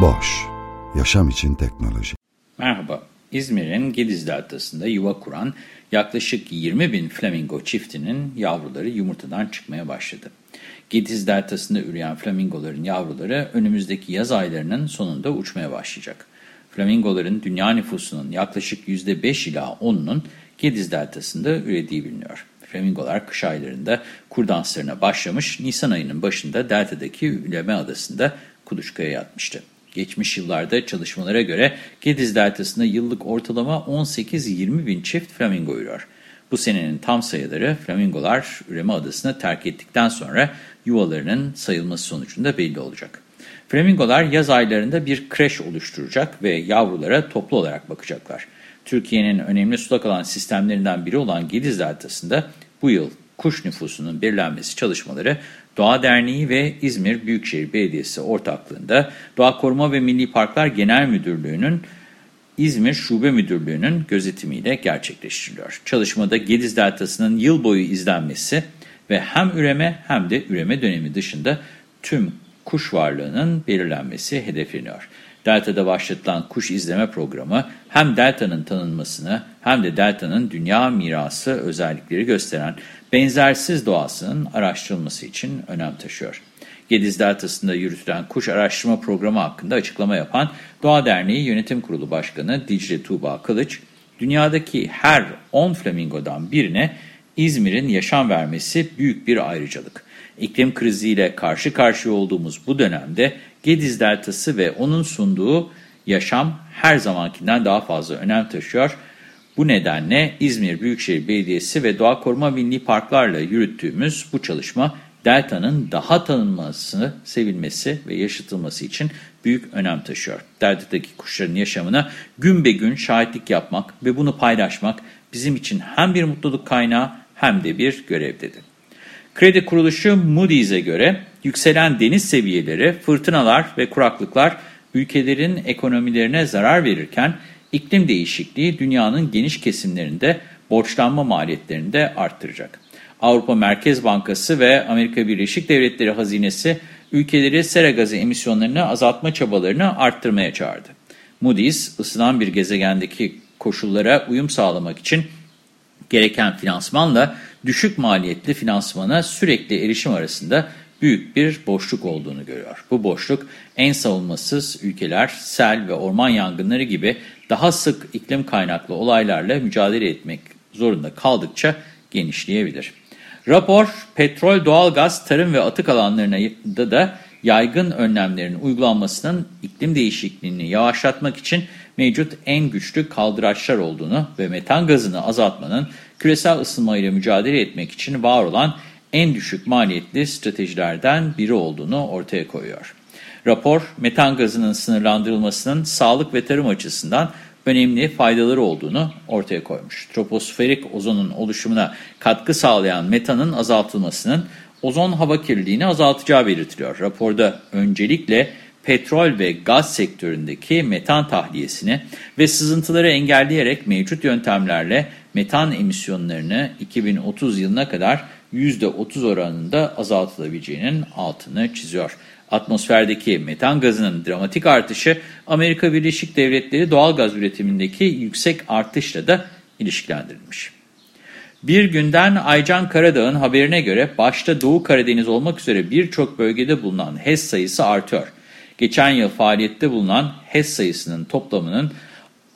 Boş, yaşam için teknoloji. Merhaba, İzmir'in Gediz Deltası'nda yuva kuran yaklaşık 20 bin flamingo çiftinin yavruları yumurtadan çıkmaya başladı. Gediz Deltası'nda üreyen flamingoların yavruları önümüzdeki yaz aylarının sonunda uçmaya başlayacak. Flamingoların dünya nüfusunun yaklaşık %5 ila 10'unun Gediz Deltası'nda ürediği biliniyor. Flamingolar kış aylarında kur danslarına başlamış, Nisan ayının başında Delta'daki Üleme Adası'nda kuluçkaya yatmıştı. Geçmiş yıllarda çalışmalara göre Gediz Deltası'nda yıllık ortalama 18-20 bin çift flamingo ürüyor. Bu senenin tam sayıları flamingolar üreme adasını terk ettikten sonra yuvalarının sayılması sonucunda belli olacak. Flamingolar yaz aylarında bir kreş oluşturacak ve yavrulara toplu olarak bakacaklar. Türkiye'nin önemli sulak alan sistemlerinden biri olan Gediz Deltası'nda bu yıl kuş nüfusunun belirlenmesi çalışmaları Doğa Derneği ve İzmir Büyükşehir Belediyesi ortaklığında Doğa Koruma ve Milli Parklar Genel Müdürlüğü'nün İzmir Şube Müdürlüğü'nün gözetimiyle gerçekleştiriliyor. Çalışmada Gediz Deltası'nın yıl boyu izlenmesi ve hem üreme hem de üreme dönemi dışında tüm kuş varlığının belirlenmesi hedefleniyor. Delta'da başlatılan kuş izleme programı hem Delta'nın tanınmasını hem de Delta'nın dünya mirası özellikleri gösteren benzersiz doğasının araştırılması için önem taşıyor. Gediz Deltası'nda yürütülen kuş araştırma programı hakkında açıklama yapan Doğa Derneği Yönetim Kurulu Başkanı Dicle Tuğba Kılıç, dünyadaki her 10 flamingodan birine İzmir'in yaşam vermesi büyük bir ayrıcalık. İklim kriziyle karşı karşıya olduğumuz bu dönemde Gediz Deltası ve onun sunduğu yaşam her zamankinden daha fazla önem taşıyor. Bu nedenle İzmir Büyükşehir Belediyesi ve Doğa Koruma Milli Parklarla yürüttüğümüz bu çalışma Delta'nın daha tanınması, sevilmesi ve yaşatılması için büyük önem taşıyor. Delta'daki kuşların yaşamına gün be gün şahitlik yapmak ve bunu paylaşmak bizim için hem bir mutluluk kaynağı hem de bir görev dedi. Kredi kuruluşu Moody's'e göre yükselen deniz seviyeleri, fırtınalar ve kuraklıklar ülkelerin ekonomilerine zarar verirken iklim değişikliği dünyanın geniş kesimlerinde borçlanma maliyetlerini de arttıracak. Avrupa Merkez Bankası ve Amerika Birleşik Devletleri hazinesi ülkeleri sera gazı emisyonlarını azaltma çabalarını arttırmaya çağırdı. Moody's, ısınan bir gezegendeki koşullara uyum sağlamak için gereken finansmanla düşük maliyetli finansmana sürekli erişim arasında büyük bir boşluk olduğunu görüyor. Bu boşluk en savunmasız ülkeler sel ve orman yangınları gibi daha sık iklim kaynaklı olaylarla mücadele etmek zorunda kaldıkça genişleyebilir. Rapor, petrol, doğalgaz, tarım ve atık alanlarında da yaygın önlemlerin uygulanmasının iklim değişikliğini yavaşlatmak için mevcut en güçlü kaldıraçlar olduğunu ve metan gazını azaltmanın küresel ısınmayla mücadele etmek için var olan en düşük maliyetli stratejilerden biri olduğunu ortaya koyuyor. Rapor, metan gazının sınırlandırılmasının sağlık ve tarım açısından önemli faydaları olduğunu ortaya koymuş. Troposferik ozonun oluşumuna katkı sağlayan metanın azaltılmasının ozon hava kirliliğini azaltacağı belirtiliyor. Raporda öncelikle petrol ve gaz sektöründeki metan tahliyesini ve sızıntıları engelleyerek mevcut yöntemlerle metan emisyonlarını 2030 yılına kadar %30 oranında azaltılabileceğinin altını çiziyor. Atmosferdeki metan gazının dramatik artışı Amerika Birleşik Devletleri doğal gaz üretimindeki yüksek artışla da ilişkilendirilmiş. Bir günden Aycan Karadağ'ın haberine göre başta Doğu Karadeniz olmak üzere birçok bölgede bulunan HES sayısı artıyor. Geçen yıl faaliyette bulunan HES sayısının toplamının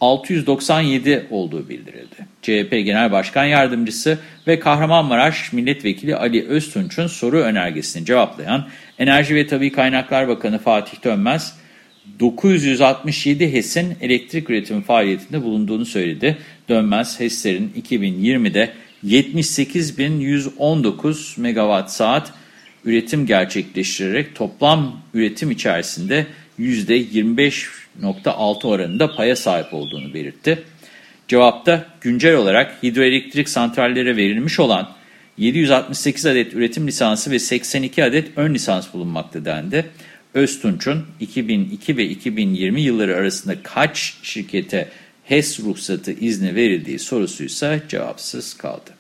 697 olduğu bildirildi. CHP Genel Başkan Yardımcısı ve Kahramanmaraş Milletvekili Ali Öztunç'un soru önergesini cevaplayan Enerji ve Tabi Kaynaklar Bakanı Fatih Dönmez, 967 HES'in elektrik üretimi faaliyetinde bulunduğunu söyledi. Dönmez, HES'lerin 2020'de 78.119 megawatt saat üretim gerçekleştirerek toplam üretim içerisinde %25.6 oranında paya sahip olduğunu belirtti. Cevapta güncel olarak hidroelektrik santrallere verilmiş olan 768 adet üretim lisansı ve 82 adet ön lisans bulunmakta dendi. Öztunç'un 2002 ve 2020 yılları arasında kaç şirkete HES ruhsatı izni verildiği sorusuysa cevapsız kaldı.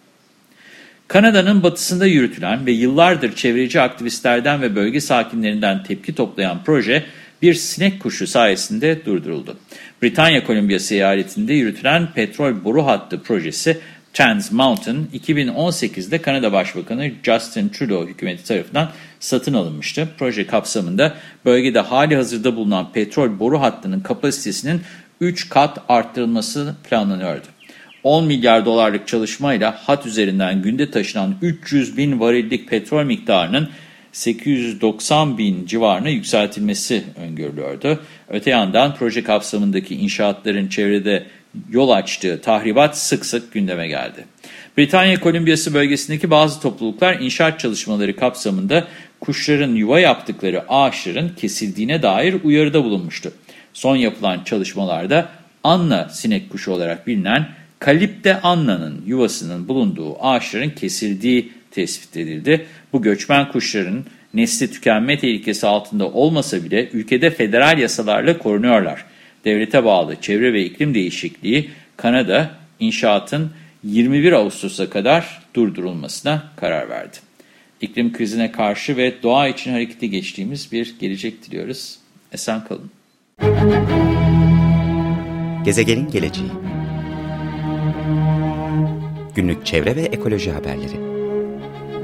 Kanada'nın batısında yürütülen ve yıllardır çevreci aktivistlerden ve bölge sakinlerinden tepki toplayan proje bir sinek kuşu sayesinde durduruldu. Britanya Kolumbiyası eyaletinde yürütülen petrol boru hattı projesi Trans Mountain 2018'de Kanada Başbakanı Justin Trudeau hükümeti tarafından satın alınmıştı. Proje kapsamında bölgede hali hazırda bulunan petrol boru hattının kapasitesinin 3 kat arttırılması planlanıyordu. 10 milyar dolarlık çalışmayla hat üzerinden günde taşınan 300 bin varillik petrol miktarının 890 bin civarına yükseltilmesi öngörülüyordu. Öte yandan proje kapsamındaki inşaatların çevrede yol açtığı tahribat sık sık gündeme geldi. Britanya Kolumbiyası bölgesindeki bazı topluluklar inşaat çalışmaları kapsamında kuşların yuva yaptıkları ağaçların kesildiğine dair uyarıda bulunmuştu. Son yapılan çalışmalarda Anna sinek kuşu olarak bilinen Kalipte Anna'nın yuvasının bulunduğu ağaçların kesildiği tespit edildi. Bu göçmen kuşların nesli tükenme tehlikesi altında olmasa bile ülkede federal yasalarla korunuyorlar. Devlete bağlı Çevre ve İklim Değişikliği Kanada inşaatın 21 Ağustos'a kadar durdurulmasına karar verdi. İklim krizine karşı ve doğa için harekete geçtiğimiz bir gelecek diliyoruz. Esen kalın. Gezegenin geleceği Günlük çevre ve ekoloji haberleri